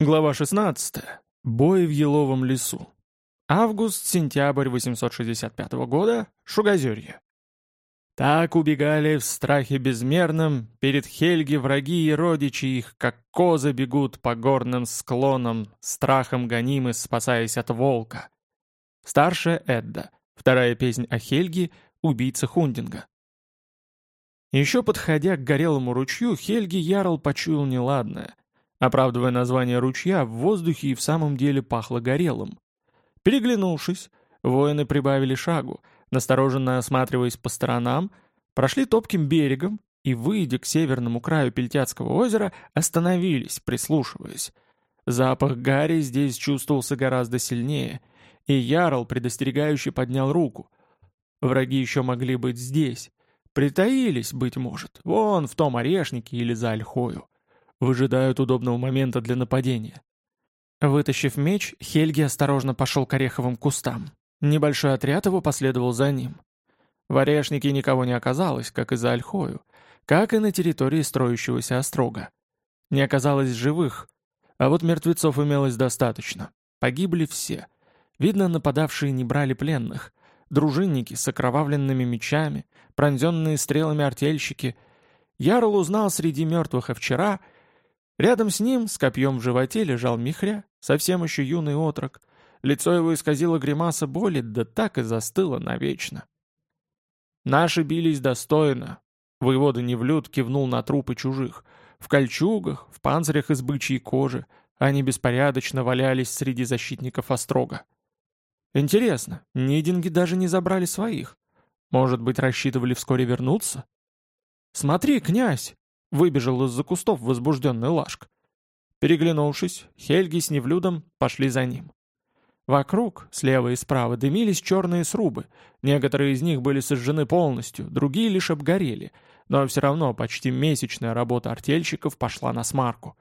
Глава 16. Бой в Еловом лесу. Август-сентябрь 865 года. Шугозерье. Так убегали в страхе безмерном, перед Хельги враги и родичи их, как козы бегут по горным склонам, страхом гонимы, спасаясь от волка. Старшая Эдда. Вторая песнь о Хельге, убийце Хундинга. Еще подходя к горелому ручью, Хельги Ярл почуял неладное — Оправдывая название ручья, в воздухе и в самом деле пахло горелым. Переглянувшись, воины прибавили шагу, настороженно осматриваясь по сторонам, прошли топким берегом и, выйдя к северному краю Пельтяцкого озера, остановились, прислушиваясь. Запах гари здесь чувствовался гораздо сильнее, и Ярл предостерегающе поднял руку. Враги еще могли быть здесь. Притаились, быть может, вон в том орешнике или за ольхою выжидают удобного момента для нападения. Вытащив меч, Хельги осторожно пошел к ореховым кустам. Небольшой отряд его последовал за ним. В орешнике никого не оказалось, как и за Ольхою, как и на территории строящегося острога. Не оказалось живых, а вот мертвецов имелось достаточно. Погибли все. Видно, нападавшие не брали пленных. Дружинники с окровавленными мечами, пронзенные стрелами артельщики. Ярл узнал среди мертвых овчара — Рядом с ним, с копьем в животе, лежал Михря, совсем еще юный отрок. Лицо его исказило гримаса боли, да так и застыло навечно. «Наши бились достойно», — воевода Невлюд кивнул на трупы чужих. В кольчугах, в панцирях из бычьей кожи. Они беспорядочно валялись среди защитников Острога. Интересно, нидинги даже не забрали своих. Может быть, рассчитывали вскоре вернуться? «Смотри, князь!» Выбежал из-за кустов возбужденный Лашк. Переглянувшись, Хельги с Невлюдом пошли за ним. Вокруг, слева и справа, дымились черные срубы. Некоторые из них были сожжены полностью, другие лишь обгорели, но все равно почти месячная работа артельщиков пошла на смарку.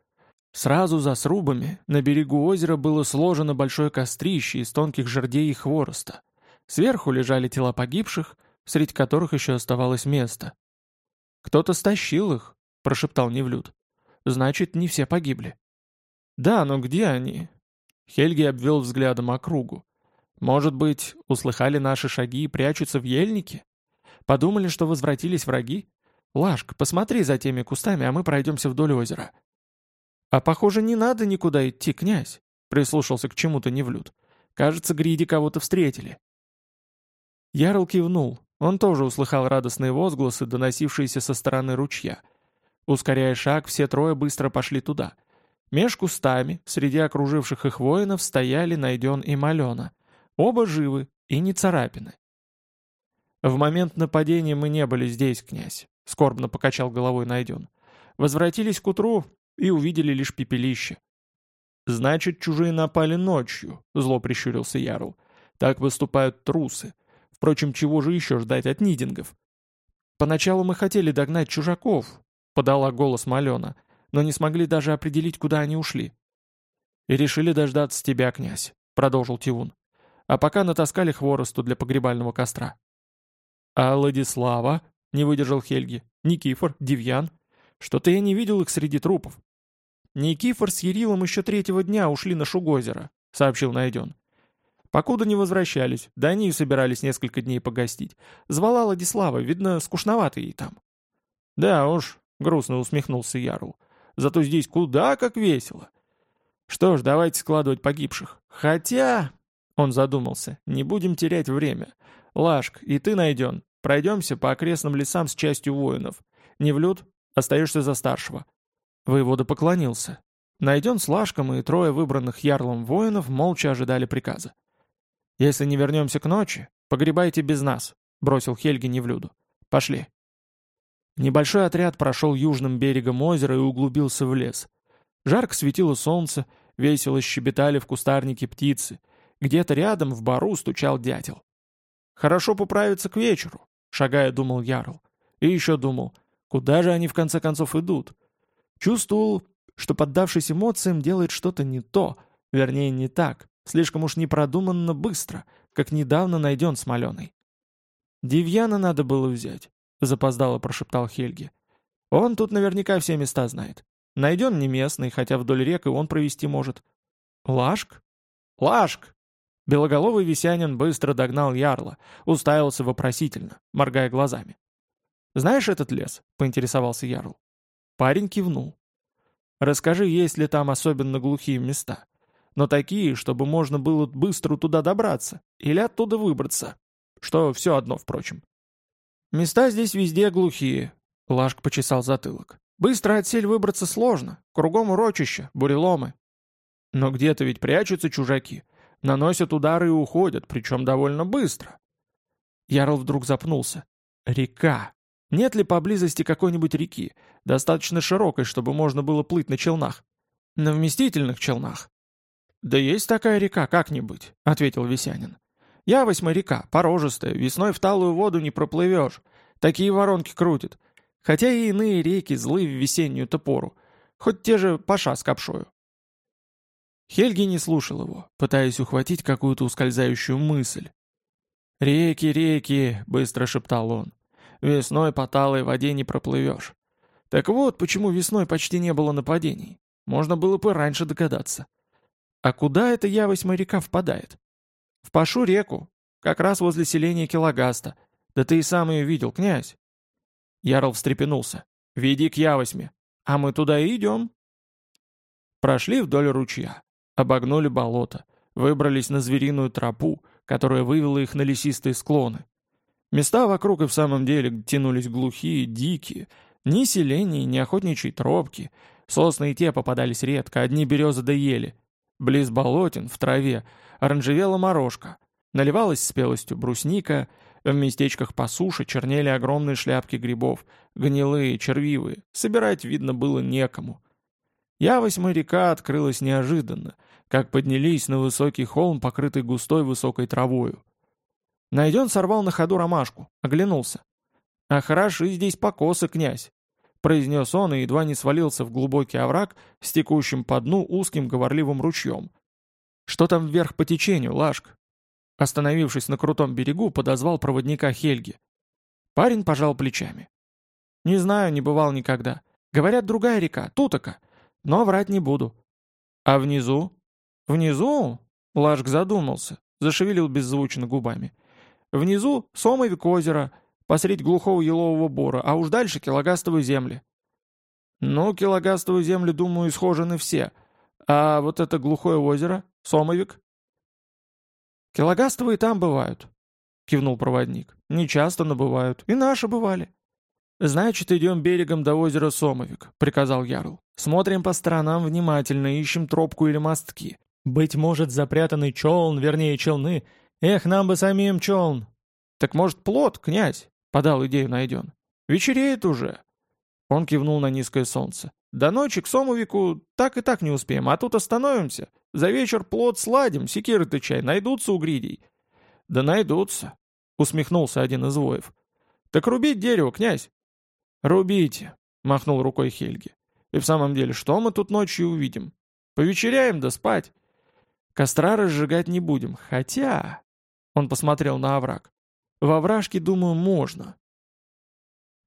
Сразу за срубами на берегу озера было сложено большое кострище из тонких жердей и хвороста. Сверху лежали тела погибших, среди которых еще оставалось место. Кто-то стащил их, — прошептал Невлюд. «Значит, не все погибли». «Да, но где они?» Хельги обвел взглядом округу. «Может быть, услыхали наши шаги и прячутся в ельнике? Подумали, что возвратились враги? Лашк, посмотри за теми кустами, а мы пройдемся вдоль озера». «А похоже, не надо никуда идти, князь», — прислушался к чему-то Невлюд. «Кажется, гриди кого-то встретили». Ярл кивнул. Он тоже услыхал радостные возгласы, доносившиеся со стороны ручья — Ускоряя шаг, все трое быстро пошли туда. Меж кустами, среди окруживших их воинов, стояли Найден и Малена. Оба живы и не царапины. «В момент нападения мы не были здесь, князь», — скорбно покачал головой Найден. «Возвратились к утру и увидели лишь пепелище». «Значит, чужие напали ночью», — зло прищурился Ярл. «Так выступают трусы. Впрочем, чего же еще ждать от нидингов?» «Поначалу мы хотели догнать чужаков, — подала голос Малена, но не смогли даже определить, куда они ушли. «И решили дождаться тебя, князь», — продолжил Тивун. «А пока натаскали хворосту для погребального костра». «А Владислава?» — не выдержал Хельги. «Никифор? Девьян? Что-то я не видел их среди трупов». «Никифор с Ярилом еще третьего дня ушли на Шугозеро», — сообщил Найден. Покуда не возвращались, да они и собирались несколько дней погостить. Звала Владислава, видно, скучновато ей там. «Да уж, грустно усмехнулся Ярл. Зато здесь куда как весело. Что ж, давайте складывать погибших. Хотя... Он задумался. Не будем терять время. Лашк, и ты найден. Пройдемся по окрестным лесам с частью воинов. Не влюд, остаешься за старшего. Воевода поклонился. Найден с Лашком и трое выбранных ярлом воинов молча ожидали приказа. «Если не вернемся к ночи, погребайте без нас», — бросил Хельги Невлюду. «Пошли». Небольшой отряд прошел южным берегом озера и углубился в лес. Жарко светило солнце, весело щебетали в кустарнике птицы. Где-то рядом в бару стучал дятел. «Хорошо поправиться к вечеру», — шагая думал Ярл. И еще думал, куда же они в конце концов идут? Чувствовал, что, поддавшись эмоциям, делает что-то не то, вернее, не так, слишком уж непродуманно быстро, как недавно найден смоленый. Девьяна надо было взять. — запоздало прошептал Хельги. «Он тут наверняка все места знает. Найден не местный, хотя вдоль рек и он провести может. Лашк? Лашк! Белоголовый весянин быстро догнал ярла, уставился вопросительно, моргая глазами. «Знаешь этот лес?» — поинтересовался ярл. Парень кивнул. «Расскажи, есть ли там особенно глухие места. Но такие, чтобы можно было быстро туда добраться, или оттуда выбраться. Что все одно, впрочем. Места здесь везде глухие», — Лашк почесал затылок. «Быстро отсель выбраться сложно, кругом урочище, буреломы. Но где-то ведь прячутся чужаки, наносят удары и уходят, причем довольно быстро». Ярл вдруг запнулся. «Река. Нет ли поблизости какой-нибудь реки, достаточно широкой, чтобы можно было плыть на челнах? На вместительных челнах?» «Да есть такая река как-нибудь», — ответил Весянин. «Я восьмая река, порожистая, весной в талую воду не проплывешь. Такие воронки крутят. Хотя и иные реки злы в весеннюю-то пору. Хоть те же Паша с Копшою. Хельги не слушал его, пытаясь ухватить какую-то ускользающую мысль. «Реки, реки!» — быстро шептал он. «Весной по талой воде не проплывешь. Так вот, почему весной почти не было нападений. Можно было бы раньше догадаться. А куда эта явость моряка впадает? В Пашу реку, как раз возле селения Килогаста. Да ты и сам ее видел, князь. Ярл встрепенулся. «Веди к Явосьме. А мы туда и идем». Прошли вдоль ручья. Обогнули болото, выбрались на звериную тропу, которая вывела их на лесистые склоны. Места вокруг и в самом деле тянулись глухие, дикие, ни селений, ни охотничьей тропки. Сосны и те попадались редко, одни березы да ели. Близ болотин, в траве, оранжевела морожка. Наливалась спелостью брусника, в местечках по суше чернели огромные шляпки грибов, гнилые, червивые, собирать, видно, было некому. Явость моряка открылась неожиданно, как поднялись на высокий холм, покрытый густой высокой травою. Найден сорвал на ходу ромашку, оглянулся. «А хороши здесь покосы, князь!» Произнес он и едва не свалился в глубокий овраг с текущим по дну узким говорливым ручьем. «Что там вверх по течению, Лашк?» Остановившись на крутом берегу, подозвал проводника Хельги. Парень пожал плечами. «Не знаю, не бывал никогда. Говорят, другая река, Тутака. Но врать не буду». «А внизу?» «Внизу?» Лашк задумался, зашевелил беззвучно губами. «Внизу Сомовик озеро, посредь глухого елового бора, а уж дальше килогастовые земли». «Ну, килогастовые земли, думаю, схожены все. А вот это глухое озеро, Сомовик?» «Килогастовые там бывают», — кивнул проводник. «Не часто, но бывают. И наши бывали». «Значит, идем берегом до озера Сомовик», — приказал Ярл. «Смотрим по сторонам внимательно, ищем тропку или мостки. Быть может, запрятанный челн, вернее, челны. Эх, нам бы самим челн!» «Так может, плод, князь?» — подал идею найден. «Вечереет уже». Он кивнул на низкое солнце. «До ночи к Сомовику так и так не успеем, а тут остановимся. За вечер плод сладим, секиры-то чай, найдутся у гридей». «Да найдутся», — усмехнулся один из воев. «Так рубить дерево, князь». «Рубите», — махнул рукой Хельги. «И в самом деле, что мы тут ночью увидим? Повечеряем да спать. Костра разжигать не будем, хотя...» Он посмотрел на овраг. «В овражке, думаю, можно».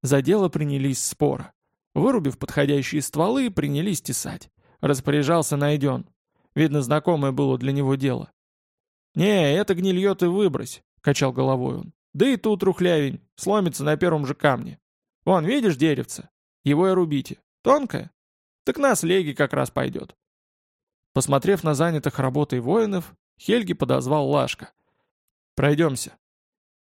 За дело принялись спора. Вырубив подходящие стволы, принялись тесать. Распоряжался найден. Видно, знакомое было для него дело. «Не, это гнилье ты выбрось», — качал головой он. «Да и тут рухлявень, сломится на первом же камне. Вон, видишь деревце? Его и рубите. Тонкое? Так на слеги как раз пойдет». Посмотрев на занятых работой воинов, Хельги подозвал Лашка. «Пройдемся».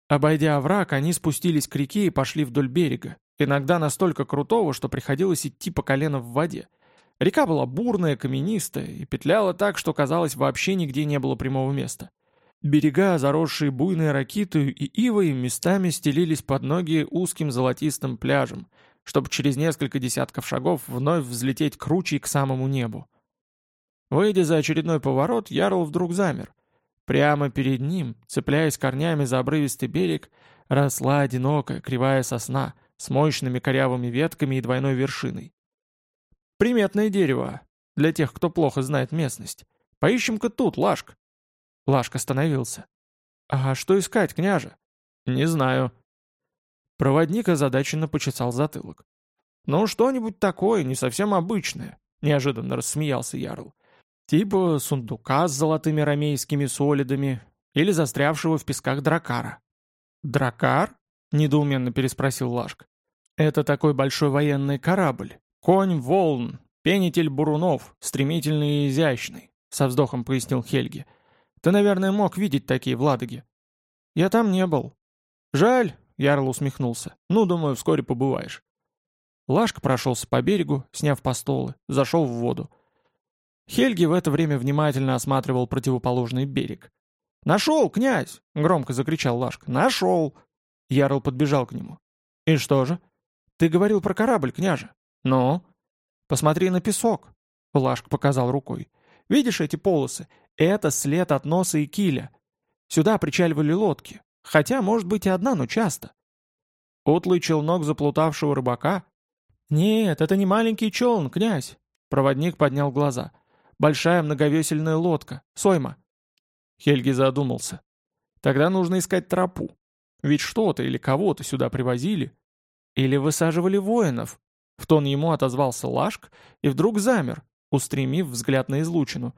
Обойдя овраг, они спустились к реке и пошли вдоль берега, иногда настолько крутого, что приходилось идти по колено в воде. Река была бурная, каменистая и петляла так, что казалось, вообще нигде не было прямого места. Берега, заросшие буйной ракитой и ивой, местами стелились под ноги узким золотистым пляжем, чтобы через несколько десятков шагов вновь взлететь круче к самому небу. Выйдя за очередной поворот, Ярл вдруг замер. Прямо перед ним, цепляясь корнями за обрывистый берег, росла одинокая кривая сосна с мощными корявыми ветками и двойной вершиной. Приметное дерево, для тех, кто плохо знает местность. Поищем-ка тут, Лашк. Лашк остановился. А что искать, княже? Не знаю. Проводник озадаченно почесал затылок. «Ну, что-нибудь такое, не совсем обычное», — неожиданно рассмеялся Ярл. «Типа сундука с золотыми ромейскими солидами или застрявшего в песках дракара». «Дракар?» — недоуменно переспросил Лашк. «Это такой большой военный корабль. Конь волн, пенитель бурунов, стремительный и изящный», — со вздохом пояснил Хельги. «Ты, наверное, мог видеть такие в Ладоге». «Я там не был». «Жаль», — Ярл усмехнулся. «Ну, думаю, вскоре побываешь». Лашка прошелся по берегу, сняв постолы, зашел в воду. Хельги в это время внимательно осматривал противоположный берег. «Нашел, князь!» — громко закричал Лашка. «Нашел!» Ярл подбежал к нему. «И что же?» «Ты говорил про корабль, княже». «Ну?» «Посмотри на песок», — Лашк показал рукой. «Видишь эти полосы? Это след от носа и киля. Сюда причаливали лодки. Хотя, может быть, и одна, но часто». «Утлый челнок заплутавшего рыбака?» «Нет, это не маленький челн, князь», — проводник поднял глаза. «Большая многовесельная лодка. Сойма». Хельги задумался. «Тогда нужно искать тропу. Ведь что-то или кого-то сюда привозили. Или высаживали воинов. В тон ему отозвался Лашк и вдруг замер, устремив взгляд на излучину.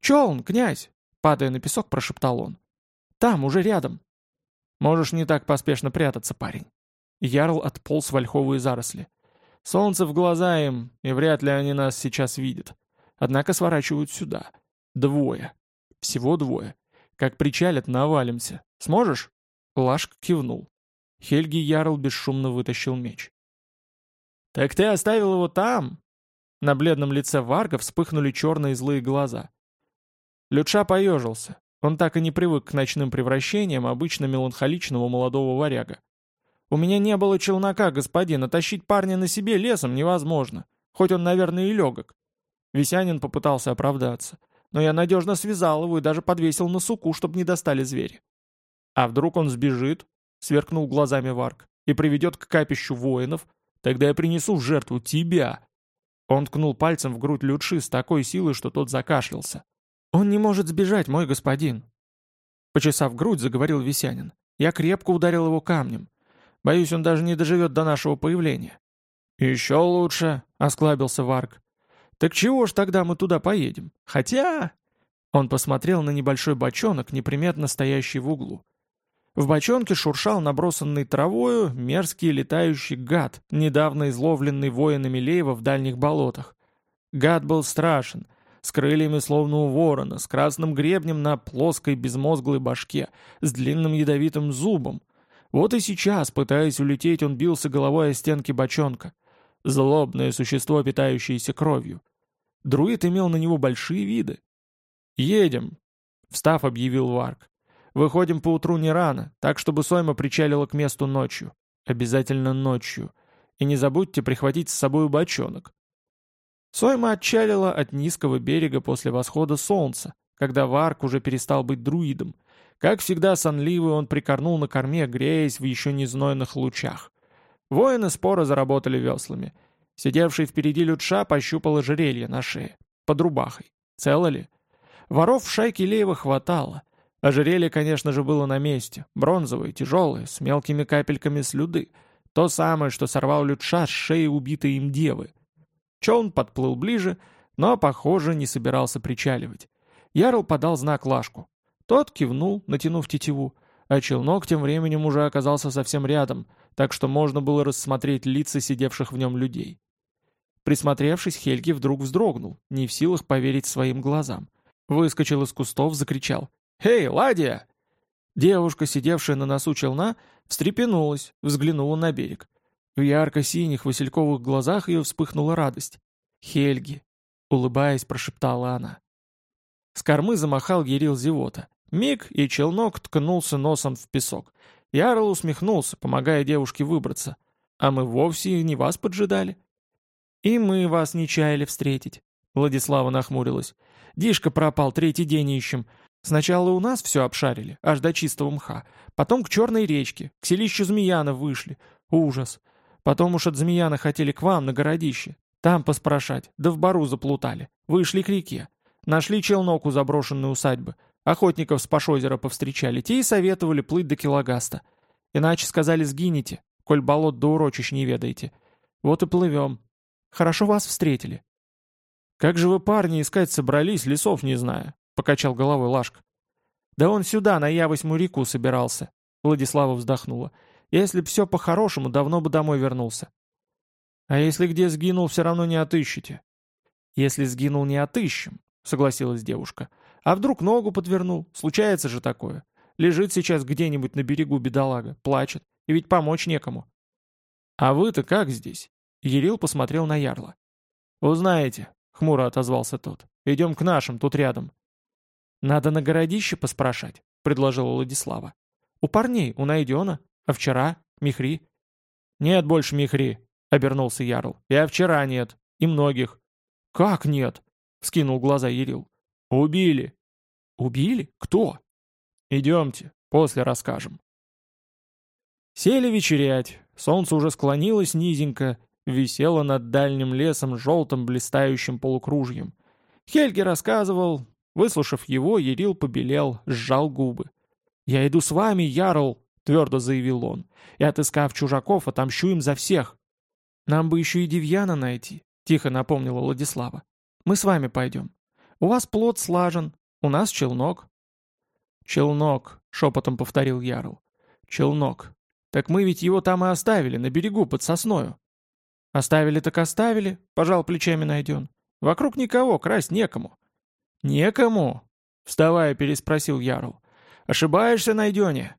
«Челн, князь!» — падая на песок, прошептал он. «Там, уже рядом!» «Можешь не так поспешно прятаться, парень». Ярл отполз в ольховые заросли. «Солнце в глаза им, и вряд ли они нас сейчас видят. Однако сворачивают сюда. Двое. Всего двое. Как причалят, навалимся. Сможешь?» Лашк кивнул. Хельги Ярл бесшумно вытащил меч. «Так ты оставил его там?» На бледном лице Варга вспыхнули черные злые глаза. Люча поежился. Он так и не привык к ночным превращениям обычно меланхоличного молодого варяга. «У меня не было челнока, господин, а тащить парня на себе лесом невозможно, хоть он, наверное, и легок». Весянин попытался оправдаться. «Но я надежно связал его и даже подвесил на суку, чтобы не достали звери». А вдруг он сбежит, сверкнул глазами Варк, и приведет к капищу воинов, тогда я принесу в жертву тебя. Он ткнул пальцем в грудь Лютши с такой силой, что тот закашлялся. «Он не может сбежать, мой господин!» Почесав грудь, заговорил Весянин. Я крепко ударил его камнем. Боюсь, он даже не доживет до нашего появления. «Еще лучше», — осклабился Варк. «Так чего ж тогда мы туда поедем? Хотя...» Он посмотрел на небольшой бочонок, неприметно стоящий в углу. В бочонке шуршал набросанный травою мерзкий летающий гад, недавно изловленный воинами Леева в дальних болотах. Гад был страшен, с крыльями словно у ворона, с красным гребнем на плоской безмозглой башке, с длинным ядовитым зубом. Вот и сейчас, пытаясь улететь, он бился головой о стенки бочонка. Злобное существо, питающееся кровью. Друид имел на него большие виды. «Едем», — встав, объявил Варк. Выходим поутру не рано, так чтобы Сойма причалила к месту ночью. Обязательно ночью. И не забудьте прихватить с собой бочонок. Сойма отчалила от низкого берега после восхода солнца, когда Варк уже перестал быть друидом. Как всегда сонливый он прикорнул на корме, греясь в еще не знойных лучах. Воины споро заработали веслами. Сидевший впереди Лютша пощупал ожерелье на шее, под рубахой. Цело ли? Воров в шайке Леева хватало — Ожерелье, конечно же, было на месте. Бронзовое, тяжелое, с мелкими капельками слюды. То самое, что сорвал Лютша с шеи убитой им девы. Челн подплыл ближе, но, похоже, не собирался причаливать. Ярл подал знак Лашку. Тот кивнул, натянув тетиву, а челнок тем временем уже оказался совсем рядом, так что можно было рассмотреть лица сидевших в нем людей. Присмотревшись, Хельги вдруг вздрогнул, не в силах поверить своим глазам. Выскочил из кустов, закричал. «Эй, Ладия!» Девушка, сидевшая на носу челна, встрепенулась, взглянула на берег. В ярко-синих васильковых глазах ее вспыхнула радость. «Хельги!» — улыбаясь, прошептала она. С кормы замахал Ерил Зевота. Миг, и челнок ткнулся носом в песок. Ярл усмехнулся, помогая девушке выбраться. «А мы вовсе не вас поджидали». «И мы вас не чаяли встретить», — Владислава нахмурилась. «Дишка пропал, третий день ищем. Сначала у нас все обшарили, аж до чистого мха. Потом к Черной речке, к селищу Змеяна вышли. Ужас. Потом уж от Змеяна хотели к вам на городище. Там поспрашать, да в бару заплутали. Вышли к реке. Нашли челнок у заброшенной усадьбы. Охотников с Пашозера повстречали. Те и советовали плыть до Килогаста. Иначе сказали сгинете, коль болот до урочищ не ведаете. Вот и плывем. Хорошо вас встретили». «Как же вы, парни, искать собрались, лесов не зная?» — покачал головой Лашка. «Да он сюда, на Я-8 реку собирался», — Владислава вздохнула. «Если б все по-хорошему, давно бы домой вернулся». «А если где сгинул, все равно не отыщете». «Если сгинул, не отыщем», — согласилась девушка. «А вдруг ногу подвернул? Случается же такое. Лежит сейчас где-нибудь на берегу бедолага, плачет, и ведь помочь некому». «А вы-то как здесь?» Ерил посмотрел на Ярла. «Узнаете», — хмуро отозвался тот. «Идем к нашим, тут рядом». «Надо на городище поспрашать», — предложила Владислава. «У парней, у Найдена. А вчера? Михри?» «Нет больше Михри», — обернулся Ярл. «Я вчера нет. И многих». «Как нет?» — вскинул глаза Ерил. «Убили». «Убили? Кто?» «Идемте, после расскажем». Сели вечерять. Солнце уже склонилось низенько, висело над дальним лесом желтым блистающим полукружьем. Хельги рассказывал, Выслушав его, Ерил побелел, сжал губы. «Я иду с вами, Ярл!» — твердо заявил он. «И, отыскав чужаков, отомщу им за всех!» «Нам бы еще и Девьяна найти», — тихо напомнила Владислава. «Мы с вами пойдем. У вас плод слажен, у нас челнок». «Челнок», — шепотом повторил Ярл. «Челнок. Так мы ведь его там и оставили, на берегу, под сосною». «Оставили так оставили», — пожал плечами найден. «Вокруг никого, красть некому. «Некому?» — вставая, переспросил Ярл. «Ошибаешься, Найдене?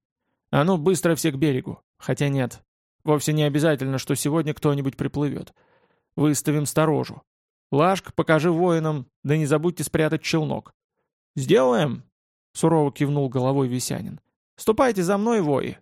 А ну, быстро все к берегу. Хотя нет, вовсе не обязательно, что сегодня кто-нибудь приплывет. Выставим сторожу. Лашк, покажи воинам, да не забудьте спрятать челнок». «Сделаем?» — сурово кивнул головой Весянин. «Ступайте за мной, вои!»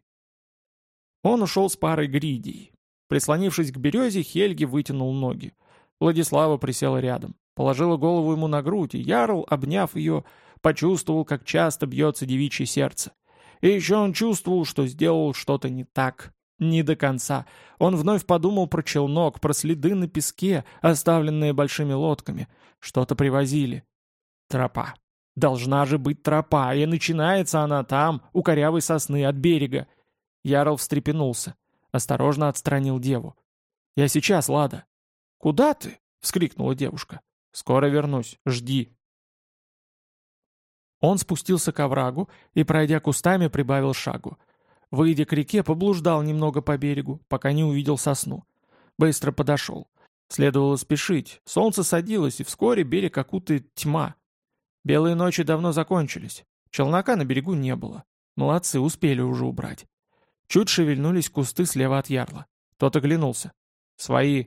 Он ушел с парой гридий. Прислонившись к березе, Хельги вытянул ноги. Владислава присела рядом. Положила голову ему на грудь, и Ярл, обняв ее, почувствовал, как часто бьется девичье сердце. И еще он чувствовал, что сделал что-то не так, не до конца. Он вновь подумал про челнок, про следы на песке, оставленные большими лодками. Что-то привозили. Тропа. Должна же быть тропа, и начинается она там, у корявой сосны от берега. Ярл встрепенулся. Осторожно отстранил деву. «Я сейчас, Лада». «Куда ты?» — вскрикнула девушка. Скоро вернусь, жди». Он спустился к оврагу и, пройдя кустами, прибавил шагу. Выйдя к реке, поблуждал немного по берегу, пока не увидел сосну. Быстро подошел. Следовало спешить. Солнце садилось, и вскоре берег окутает тьма. Белые ночи давно закончились. Челнока на берегу не было. Молодцы, успели уже убрать. Чуть шевельнулись кусты слева от ярла. Тот оглянулся. «Свои...»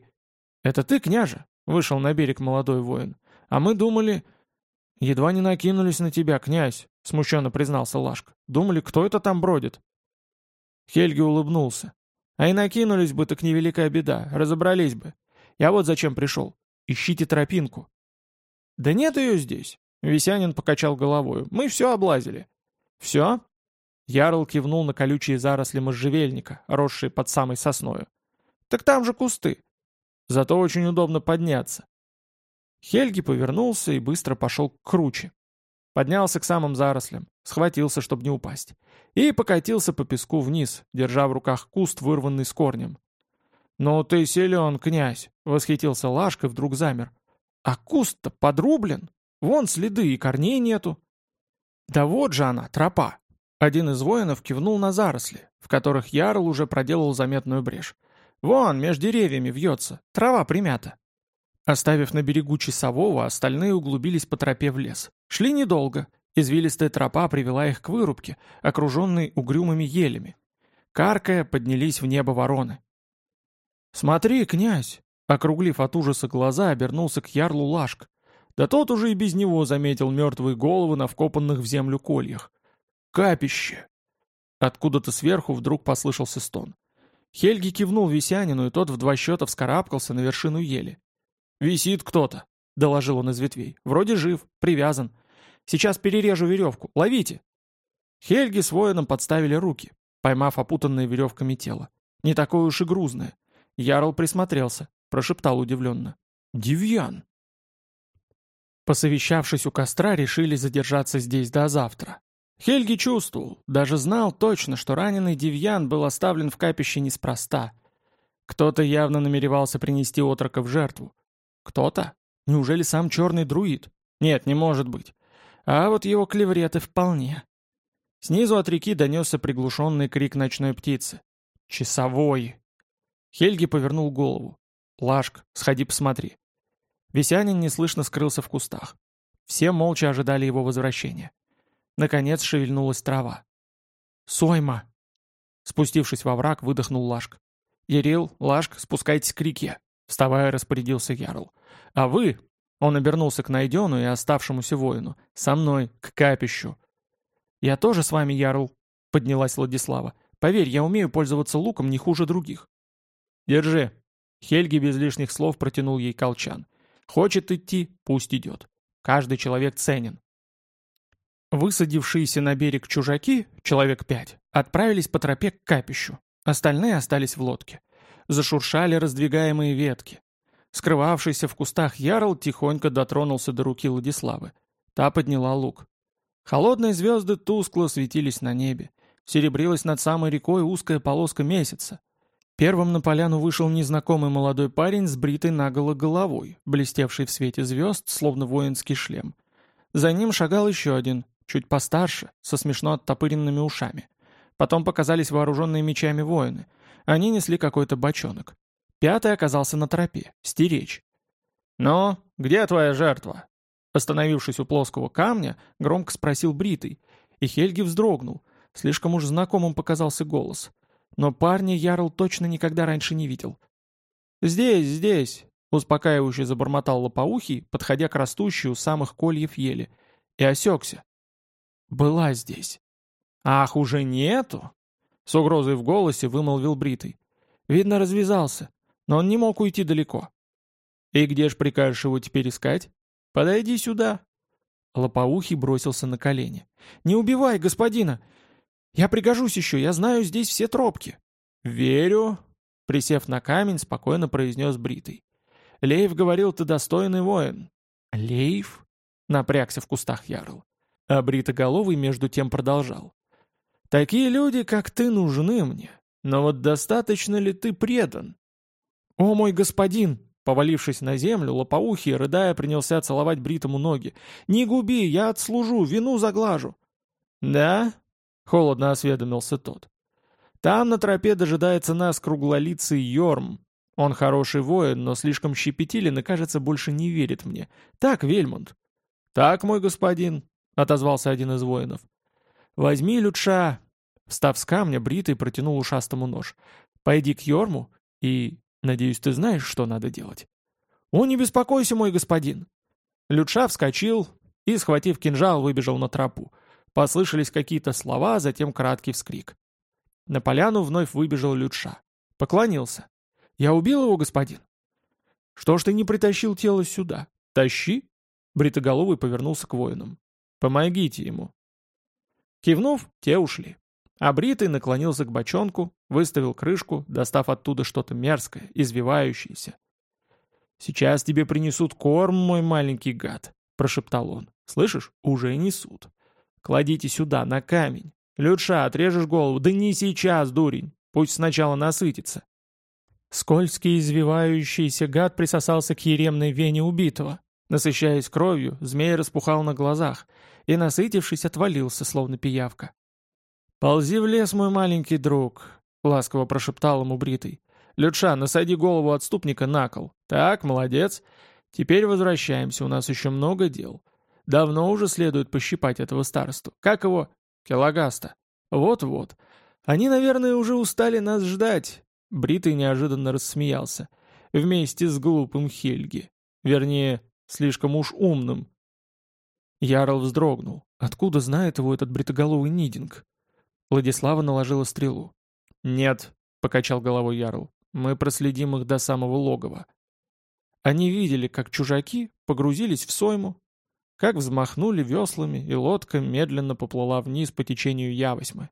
«Это ты, княже?» Вышел на берег молодой воин. «А мы думали...» «Едва не накинулись на тебя, князь», — смущенно признался Лашка. «Думали, кто это там бродит?» Хельги улыбнулся. «А и накинулись бы, так невеликая беда, разобрались бы. Я вот зачем пришел. Ищите тропинку». «Да нет ее здесь», — Весянин покачал головой. «Мы все облазили». «Все?» Ярл кивнул на колючие заросли можжевельника, росшие под самой сосною. «Так там же кусты. Зато очень удобно подняться. Хельги повернулся и быстро пошел к круче. Поднялся к самым зарослям, схватился, чтобы не упасть, и покатился по песку вниз, держа в руках куст, вырванный с корнем. «Ну ты силен, князь!» — восхитился Лашка вдруг замер. «А куст-то подрублен! Вон следы, и корней нету!» «Да вот же она, тропа!» Один из воинов кивнул на заросли, в которых Ярл уже проделал заметную брешь. Вон, между деревьями вьется, трава примята. Оставив на берегу часового, остальные углубились по тропе в лес. Шли недолго. Извилистая тропа привела их к вырубке, окруженной угрюмыми елями. Каркая, поднялись в небо вороны. «Смотри, князь!» Округлив от ужаса глаза, обернулся к ярлу Лашк. Да тот уже и без него заметил мертвые головы на вкопанных в землю кольях. «Капище!» Откуда-то сверху вдруг послышался стон. Хельги кивнул Висянину, и тот в два счета вскарабкался на вершину ели. «Висит кто-то», — доложил он из ветвей. «Вроде жив, привязан. Сейчас перережу веревку. Ловите!» Хельги с воином подставили руки, поймав опутанное веревками тело. Не такое уж и грузное. Ярл присмотрелся, прошептал удивленно. «Девьян!» Посовещавшись у костра, решили задержаться здесь до завтра. Хельги чувствовал, даже знал точно, что раненый Девьян был оставлен в капище неспроста. Кто-то явно намеревался принести отрока в жертву. Кто-то? Неужели сам черный друид? Нет, не может быть. А вот его клевреты вполне. Снизу от реки донесся приглушенный крик ночной птицы. «Часовой!» Хельги повернул голову. «Лашк, сходи посмотри». Весянин неслышно скрылся в кустах. Все молча ожидали его возвращения. Наконец шевельнулась трава. «Сойма!» Спустившись во враг, выдохнул Лашк. «Ярил, Лашк, спускайтесь к реке!» Вставая, распорядился Ярл. «А вы...» Он обернулся к Найдену и оставшемуся воину. «Со мной, к капищу!» «Я тоже с вами, Ярл», — поднялась Владислава. «Поверь, я умею пользоваться луком не хуже других». «Держи». Хельги без лишних слов протянул ей колчан. «Хочет идти, пусть идет. Каждый человек ценен». Высадившиеся на берег чужаки, человек пять, отправились по тропе к капищу. Остальные остались в лодке. Зашуршали раздвигаемые ветки. Скрывавшийся в кустах ярл тихонько дотронулся до руки Владиславы. Та подняла лук. Холодные звезды тускло светились на небе. Серебрилась над самой рекой узкая полоска месяца. Первым на поляну вышел незнакомый молодой парень с бритой наголо головой, блестевший в свете звезд, словно воинский шлем. За ним шагал еще один, чуть постарше, со смешно оттопыренными ушами. Потом показались вооруженные мечами воины. Они несли какой-то бочонок. Пятый оказался на тропе, стеречь. «Ну, где твоя жертва?» Остановившись у плоского камня, громко спросил Бритый, и Хельги вздрогнул. Слишком уж знакомым показался голос. Но парня Ярл точно никогда раньше не видел. «Здесь, здесь!» — успокаивающе забормотал лопоухий, подходя к растущей у самых кольев ели, и осекся. «Была здесь». «Ах, уже нету?» — с угрозой в голосе вымолвил Бритый. «Видно, развязался, но он не мог уйти далеко». «И где ж прикажешь его теперь искать?» Подойди сюда!» Лопоухий бросился на колени. «Не убивай, господина! Я пригожусь еще, я знаю здесь все тропки!» «Верю!» Присев на камень, спокойно произнес Бритый. «Лейв говорил, ты достойный воин». «Лейв?» Напрягся в кустах Ярл. А Бритоголовый между тем продолжал. «Такие люди, как ты, нужны мне. Но вот достаточно ли ты предан?» «О мой господин!» Повалившись на землю, лопоухий, рыдая, принялся целовать бритому ноги. «Не губи, я отслужу, вину заглажу». «Да?» — холодно осведомился тот. «Там на тропе дожидается нас круглолицый Йорм. Он хороший воин, но слишком щепетилен и, кажется, больше не верит мне. Так, Вельмунд?» «Так, мой господин», — отозвался один из воинов. «Возьми люча». Встав с камня, Бритый протянул ушастому нож. «Пойди к Йорму и Надеюсь, ты знаешь, что надо делать?» «О, не беспокойся, мой господин!» Лютша вскочил и, схватив кинжал, выбежал на тропу. Послышались какие-то слова, затем краткий вскрик. На поляну вновь выбежал Лютша. Поклонился. «Я убил его, господин?» «Что ж ты не притащил тело сюда? Тащи!» Бритоголовый повернулся к воинам. «Помогите ему!» Кивнув, те ушли. А Бритый наклонился к бочонку, выставил крышку, достав оттуда что-то мерзкое, извивающееся. «Сейчас тебе принесут корм, мой маленький гад», — прошептал он. «Слышишь? Уже несут. Кладите сюда, на камень. Лютша, отрежешь голову? Да не сейчас, дурень. Пусть сначала насытится». Скользкий извивающийся гад присосался к еремной вене убитого. Насыщаясь кровью, змей распухал на глазах и, насытившись, отвалился, словно пиявка. «Ползи в лес, мой маленький друг», — ласково прошептал ему Бритый. «Лютша, насади голову отступника на кол. Так, молодец. Теперь возвращаемся, у нас еще много дел. Давно уже следует пощипать этого старосту. Как его? Келогаста. Вот-вот. Они, наверное, уже устали нас ждать». Бритый неожиданно рассмеялся. Вместе с глупым Хельги. Вернее, слишком уж умным. Ярл вздрогнул. Откуда знает его этот бритоголовый Нидинг? Владислава наложила стрелу. «Нет», — покачал головой Ярл, — «мы проследим их до самого логова». Они видели, как чужаки погрузились в сойму, как взмахнули веслами, и лодка медленно поплыла вниз по течению Явосьмы.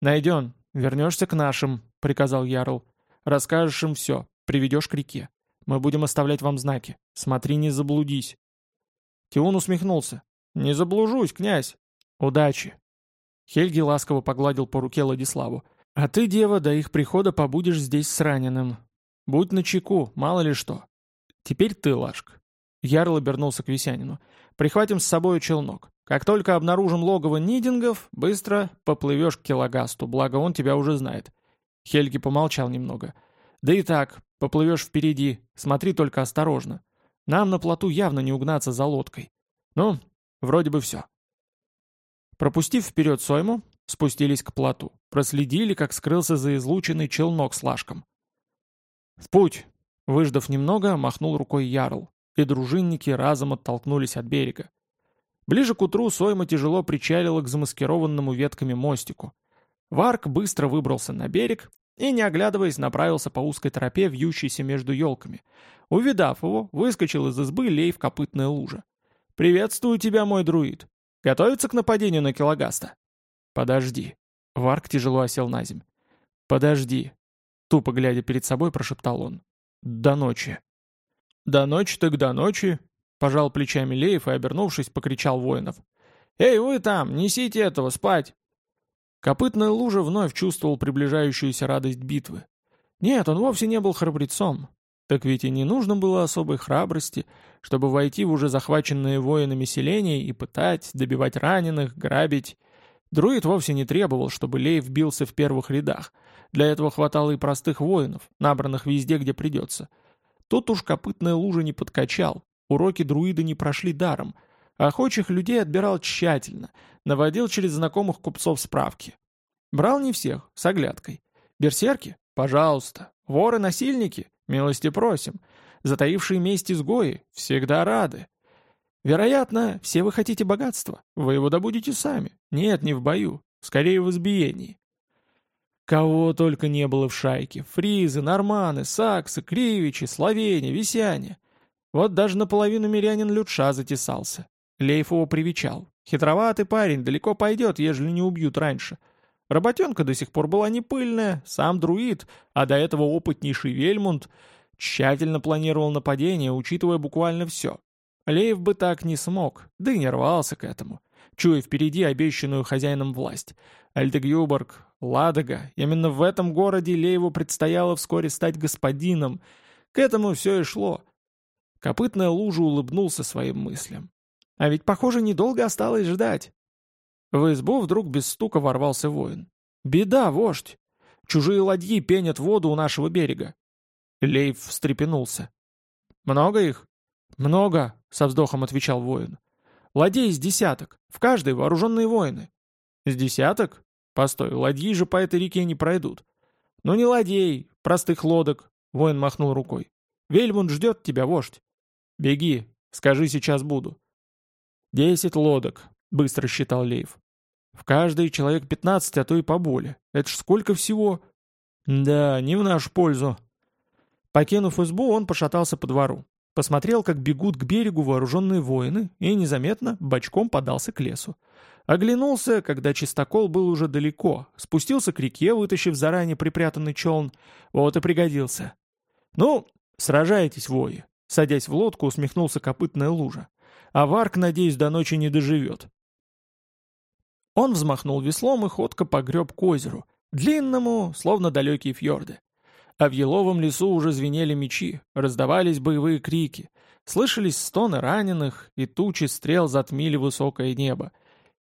«Найден, вернешься к нашим», — приказал Ярл. «Расскажешь им все, приведешь к реке. Мы будем оставлять вам знаки. Смотри, не заблудись». Тиун усмехнулся. «Не заблужусь, князь. Удачи!» Хельги ласково погладил по руке Владиславу. «А ты, дева, до их прихода побудешь здесь с раненым. Будь начеку, мало ли что. Теперь ты, Лашк». Ярл обернулся к Весянину. «Прихватим с собой челнок. Как только обнаружим логово Нидингов, быстро поплывешь к Килогасту, благо он тебя уже знает». Хельги помолчал немного. «Да и так, поплывешь впереди, смотри только осторожно. Нам на плоту явно не угнаться за лодкой. Ну, вроде бы все». Пропустив вперед Сойму, спустились к плоту, проследили, как скрылся за излученный челнок с лашком. «В путь!» — выждав немного, махнул рукой Ярл, и дружинники разом оттолкнулись от берега. Ближе к утру Сойма тяжело причалила к замаскированному ветками мостику. Варк быстро выбрался на берег и, не оглядываясь, направился по узкой тропе, вьющейся между елками. Увидав его, выскочил из избы лей в копытная лужа. «Приветствую тебя, мой друид! Готовится к нападению на Килогаста?» «Подожди». Варк тяжело осел на земь. «Подожди». Тупо глядя перед собой, прошептал он. «До ночи». «До ночи так до ночи», — пожал плечами Леев и, обернувшись, покричал воинов. «Эй, вы там, несите этого, спать!» Копытная лужа вновь чувствовал приближающуюся радость битвы. Нет, он вовсе не был храбрецом. Так ведь и не нужно было особой храбрости, чтобы войти в уже захваченные воинами селения и пытать, добивать раненых, грабить. Друид вовсе не требовал, чтобы Лейв бился в первых рядах. Для этого хватало и простых воинов, набранных везде, где придется. Тут уж копытная лужа не подкачал, уроки друида не прошли даром. Охочих людей отбирал тщательно, наводил через знакомых купцов справки. Брал не всех, с оглядкой. Берсерки? Пожалуйста. Воры-насильники? Милости просим. Затаившие месть изгои? Всегда рады. Вероятно, все вы хотите богатства. Вы его добудете сами. Нет, не в бою. Скорее в избиении. Кого только не было в шайке. Фризы, норманы, саксы, кривичи, словени, висяне. Вот даже наполовину мирянин Лютша затесался. Лейф его привечал. Хитроватый парень, далеко пойдет, ежели не убьют раньше. Работенка до сих пор была не пыльная, сам друид, а до этого опытнейший Вельмунд, тщательно планировал нападение, учитывая буквально все. Лейв бы так не смог, да и не рвался к этому, чуя впереди обещанную хозяином власть. Альтегюборг, Ладога, именно в этом городе Лейву предстояло вскоре стать господином. К этому все и шло. Копытная лужа улыбнулся своим мыслям. А ведь, похоже, недолго осталось ждать. В избу вдруг без стука ворвался воин. «Беда, вождь! Чужие ладьи пенят воду у нашего берега!» Лейв встрепенулся. «Много их?» «Много», — со вздохом отвечал воин. «Ладей из десяток, в каждой вооруженные воины». «С десяток? Постой, ладьи же по этой реке не пройдут». «Ну не ладей, простых лодок», — воин махнул рукой. «Вельмунд ждет тебя, вождь». «Беги, скажи, сейчас буду». «Десять лодок», — быстро считал Лейв. «В каждой человек пятнадцать, а то и поболее. Это ж сколько всего?» «Да, не в нашу пользу». Покинув избу, он пошатался по двору. Посмотрел, как бегут к берегу вооруженные воины, и незаметно бочком подался к лесу. Оглянулся, когда чистокол был уже далеко, спустился к реке, вытащив заранее припрятанный челн. Вот и пригодился. «Ну, сражайтесь, вои!» Садясь в лодку, усмехнулся копытная лужа. «А Варк, надеюсь, до ночи не доживет». Он взмахнул веслом и ходко погреб к озеру, длинному, словно далекие фьорды. А в еловом лесу уже звенели мечи, раздавались боевые крики, слышались стоны раненых, и тучи стрел затмили высокое небо.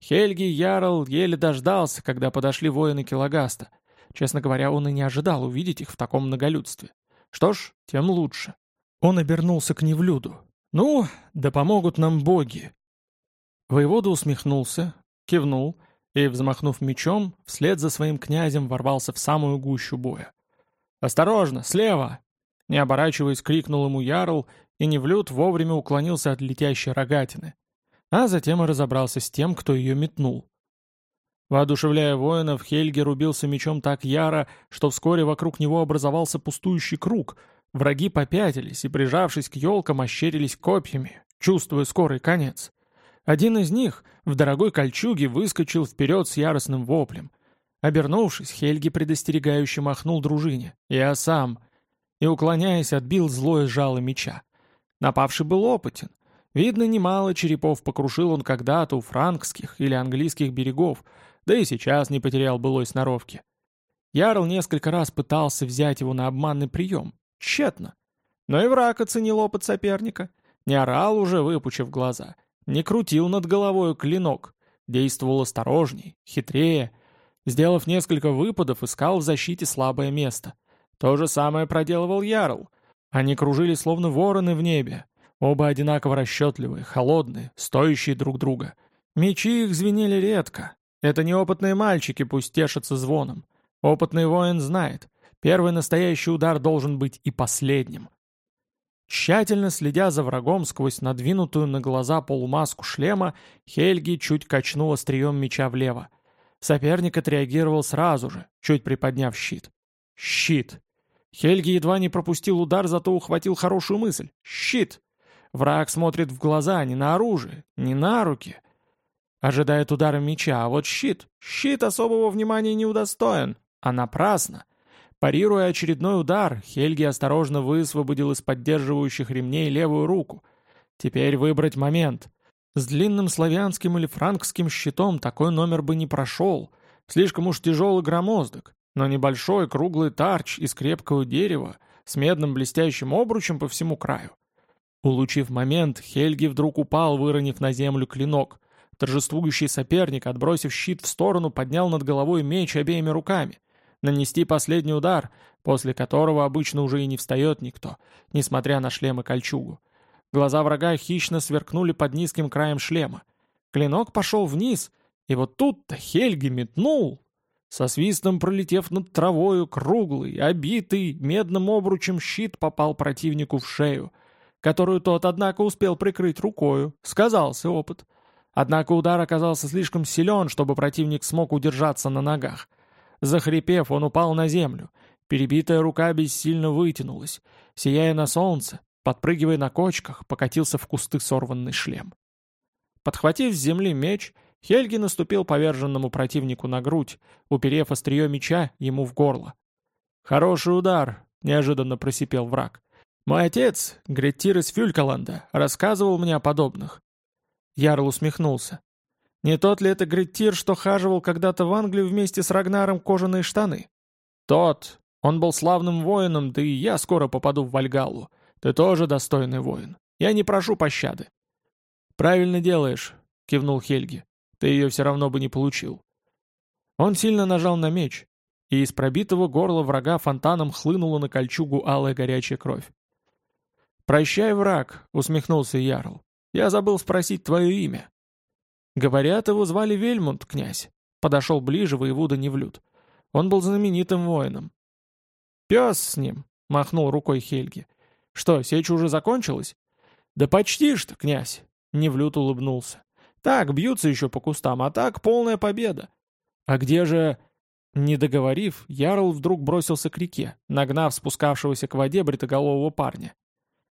Хельги Ярл еле дождался, когда подошли воины Килогаста. Честно говоря, он и не ожидал увидеть их в таком многолюдстве. Что ж, тем лучше. Он обернулся к Невлюду. «Ну, да помогут нам боги!» Воевода усмехнулся, кивнул и, взмахнув мечом, вслед за своим князем ворвался в самую гущу боя. «Осторожно, слева!» Не оборачиваясь, крикнул ему Ярл, и Невлюд вовремя уклонился от летящей рогатины. А затем и разобрался с тем, кто ее метнул. Воодушевляя воинов, Хельги рубился мечом так яро, что вскоре вокруг него образовался пустующий круг — Враги попятились и, прижавшись к елкам, ощерились копьями, чувствуя скорый конец. Один из них, в дорогой кольчуге, выскочил вперед с яростным воплем. Обернувшись, Хельги предостерегающе махнул дружине. «Я сам!» И, уклоняясь, отбил злое жало меча. Напавший был опытен. Видно, немало черепов покрушил он когда-то у франкских или английских берегов, да и сейчас не потерял былой сноровки. Ярл несколько раз пытался взять его на обманный прием. Тщетно. Но и враг оценил опыт соперника. Не орал уже, выпучив глаза. Не крутил над головой клинок. Действовал осторожней, хитрее. Сделав несколько выпадов, искал в защите слабое место. То же самое проделывал Ярл. Они кружили словно вороны в небе. Оба одинаково расчетливые, холодные, стоящие друг друга. Мечи их звенели редко. Это неопытные мальчики пусть тешатся звоном. Опытный воин знает, первый настоящий удар должен быть и последним. Тщательно следя за врагом сквозь надвинутую на глаза полумаску шлема, Хельги чуть качнул острием меча влево. Соперник отреагировал сразу же, чуть приподняв щит. Щит. Хельги едва не пропустил удар, зато ухватил хорошую мысль. Щит. Враг смотрит в глаза, не на оружие, не на руки. Ожидает удара меча, а вот щит. Щит особого внимания не удостоен. А напрасно. Парируя очередной удар, Хельги осторожно высвободил из поддерживающих ремней левую руку. Теперь выбрать момент. С длинным славянским или франкским щитом такой номер бы не прошел. Слишком уж тяжелый громоздок. Но небольшой круглый тарч из крепкого дерева с медным блестящим обручем по всему краю. Улучив момент, Хельги вдруг упал, выронив на землю клинок. Торжествующий соперник, отбросив щит в сторону, поднял над головой меч обеими руками нанести последний удар, после которого обычно уже и не встает никто, несмотря на шлем и кольчугу. Глаза врага хищно сверкнули под низким краем шлема. Клинок пошел вниз, и вот тут-то Хельги метнул. Со свистом пролетев над травою, круглый, обитый медным обручем щит попал противнику в шею, которую тот, однако, успел прикрыть рукою, сказался опыт. Однако удар оказался слишком силен, чтобы противник смог удержаться на ногах — Захрипев, он упал на землю. Перебитая рука бессильно вытянулась. Сияя на солнце, подпрыгивая на кочках, покатился в кусты сорванный шлем. Подхватив с земли меч, Хельги наступил поверженному противнику на грудь, уперев острие меча ему в горло. «Хороший удар!» — неожиданно просипел враг. «Мой отец, Греттир из Фюлькаланда, рассказывал мне о подобных». Ярл усмехнулся. Не тот ли это Греттир, что хаживал когда-то в Англию вместе с Рагнаром кожаные штаны? Тот. Он был славным воином, да и я скоро попаду в Вальгаллу. Ты тоже достойный воин. Я не прошу пощады. Правильно делаешь, кивнул Хельги. Ты ее все равно бы не получил. Он сильно нажал на меч, и из пробитого горла врага фонтаном хлынула на кольчугу алая горячая кровь. «Прощай, враг», — усмехнулся Ярл. «Я забыл спросить твое имя». Говорят, его звали Вельмунд, князь. Подошел ближе воевода Невлюд. Он был знаменитым воином. «Пес с ним!» — махнул рукой Хельги. «Что, сечь уже закончилась?» «Да почти что, князь!» — Невлюд улыбнулся. «Так, бьются еще по кустам, а так полная победа!» «А где же...» Не договорив, Ярл вдруг бросился к реке, нагнав спускавшегося к воде бритоголового парня.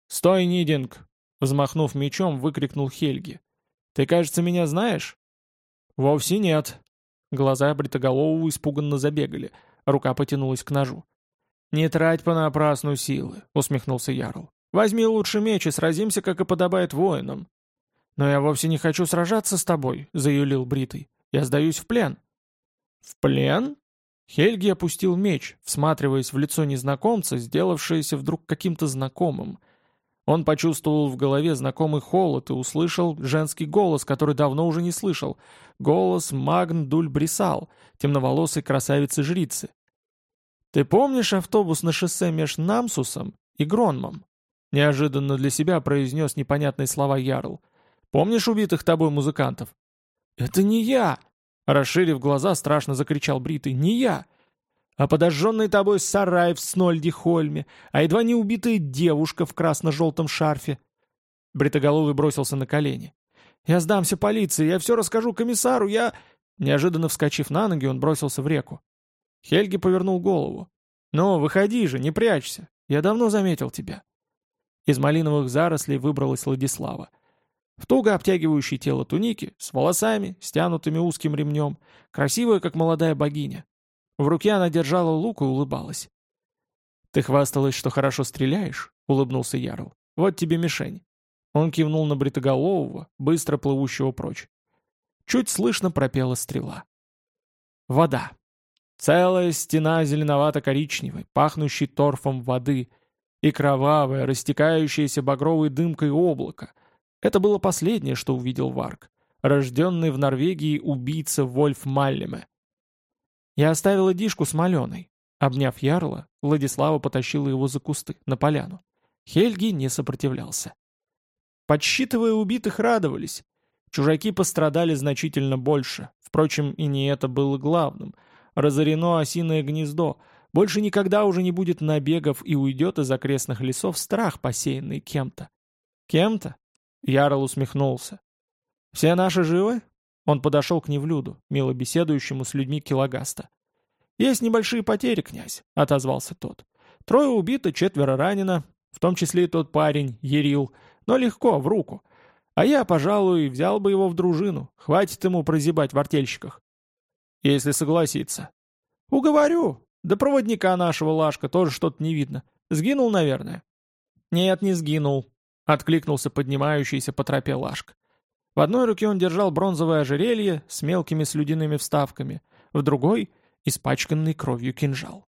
«Стой, Нидинг!» — взмахнув мечом, выкрикнул Хельги. «Ты, кажется, меня знаешь?» «Вовсе нет». Глаза Бритоголового испуганно забегали, рука потянулась к ножу. «Не трать понапрасну силы», — усмехнулся Ярл. «Возьми лучше меч и сразимся, как и подобает воинам». «Но я вовсе не хочу сражаться с тобой», — заюлил Бритый. «Я сдаюсь в плен». «В плен?» Хельги опустил меч, всматриваясь в лицо незнакомца, сделавшееся вдруг каким-то знакомым, он почувствовал в голове знакомый холод и услышал женский голос, который давно уже не слышал. Голос Магн Дуль Брисал, темноволосой красавицы-жрицы. «Ты помнишь автобус на шоссе меж Намсусом и Гронмом?» Неожиданно для себя произнес непонятные слова Ярл. «Помнишь убитых тобой музыкантов?» «Это не я!» Расширив глаза, страшно закричал Бритый. «Не я! а подожженный тобой сарай в Снольдихольме, а едва не убитая девушка в красно-желтом шарфе». Бритоголовый бросился на колени. «Я сдамся полиции, я все расскажу комиссару, я...» Неожиданно вскочив на ноги, он бросился в реку. Хельги повернул голову. «Ну, выходи же, не прячься. Я давно заметил тебя». Из малиновых зарослей выбралась Владислава. В туго обтягивающей тело туники, с волосами, стянутыми узким ремнем, красивая, как молодая богиня, в руке она держала лук и улыбалась. «Ты хвасталась, что хорошо стреляешь?» — улыбнулся Ярл. «Вот тебе мишень». Он кивнул на бритоголового, быстро плывущего прочь. Чуть слышно пропела стрела. Вода. Целая стена зеленовато-коричневой, пахнущей торфом воды, и кровавое, растекающееся багровой дымкой облако. Это было последнее, что увидел Варк, рожденный в Норвегии убийца Вольф Маллеме. Я оставила Дишку с Маленой. Обняв Ярла, Владислава потащила его за кусты, на поляну. Хельги не сопротивлялся. Подсчитывая убитых, радовались. Чужаки пострадали значительно больше. Впрочем, и не это было главным. Разорено осиное гнездо. Больше никогда уже не будет набегов и уйдет из окрестных лесов страх, посеянный кем-то. Кем-то? Ярл усмехнулся. «Все наши живы?» Он подошел к Невлюду, мило беседующему с людьми Килогаста. «Есть небольшие потери, князь», — отозвался тот. «Трое убито, четверо ранено, в том числе и тот парень, Ерил, но легко, в руку. А я, пожалуй, взял бы его в дружину, хватит ему прозябать в артельщиках». «Если согласится». «Уговорю. Да проводника нашего Лашка тоже что-то не видно. Сгинул, наверное?» «Нет, не сгинул», — откликнулся поднимающийся по тропе Лашк. В одной руке он держал бронзовое ожерелье с мелкими слюдяными вставками, в другой — испачканный кровью кинжал.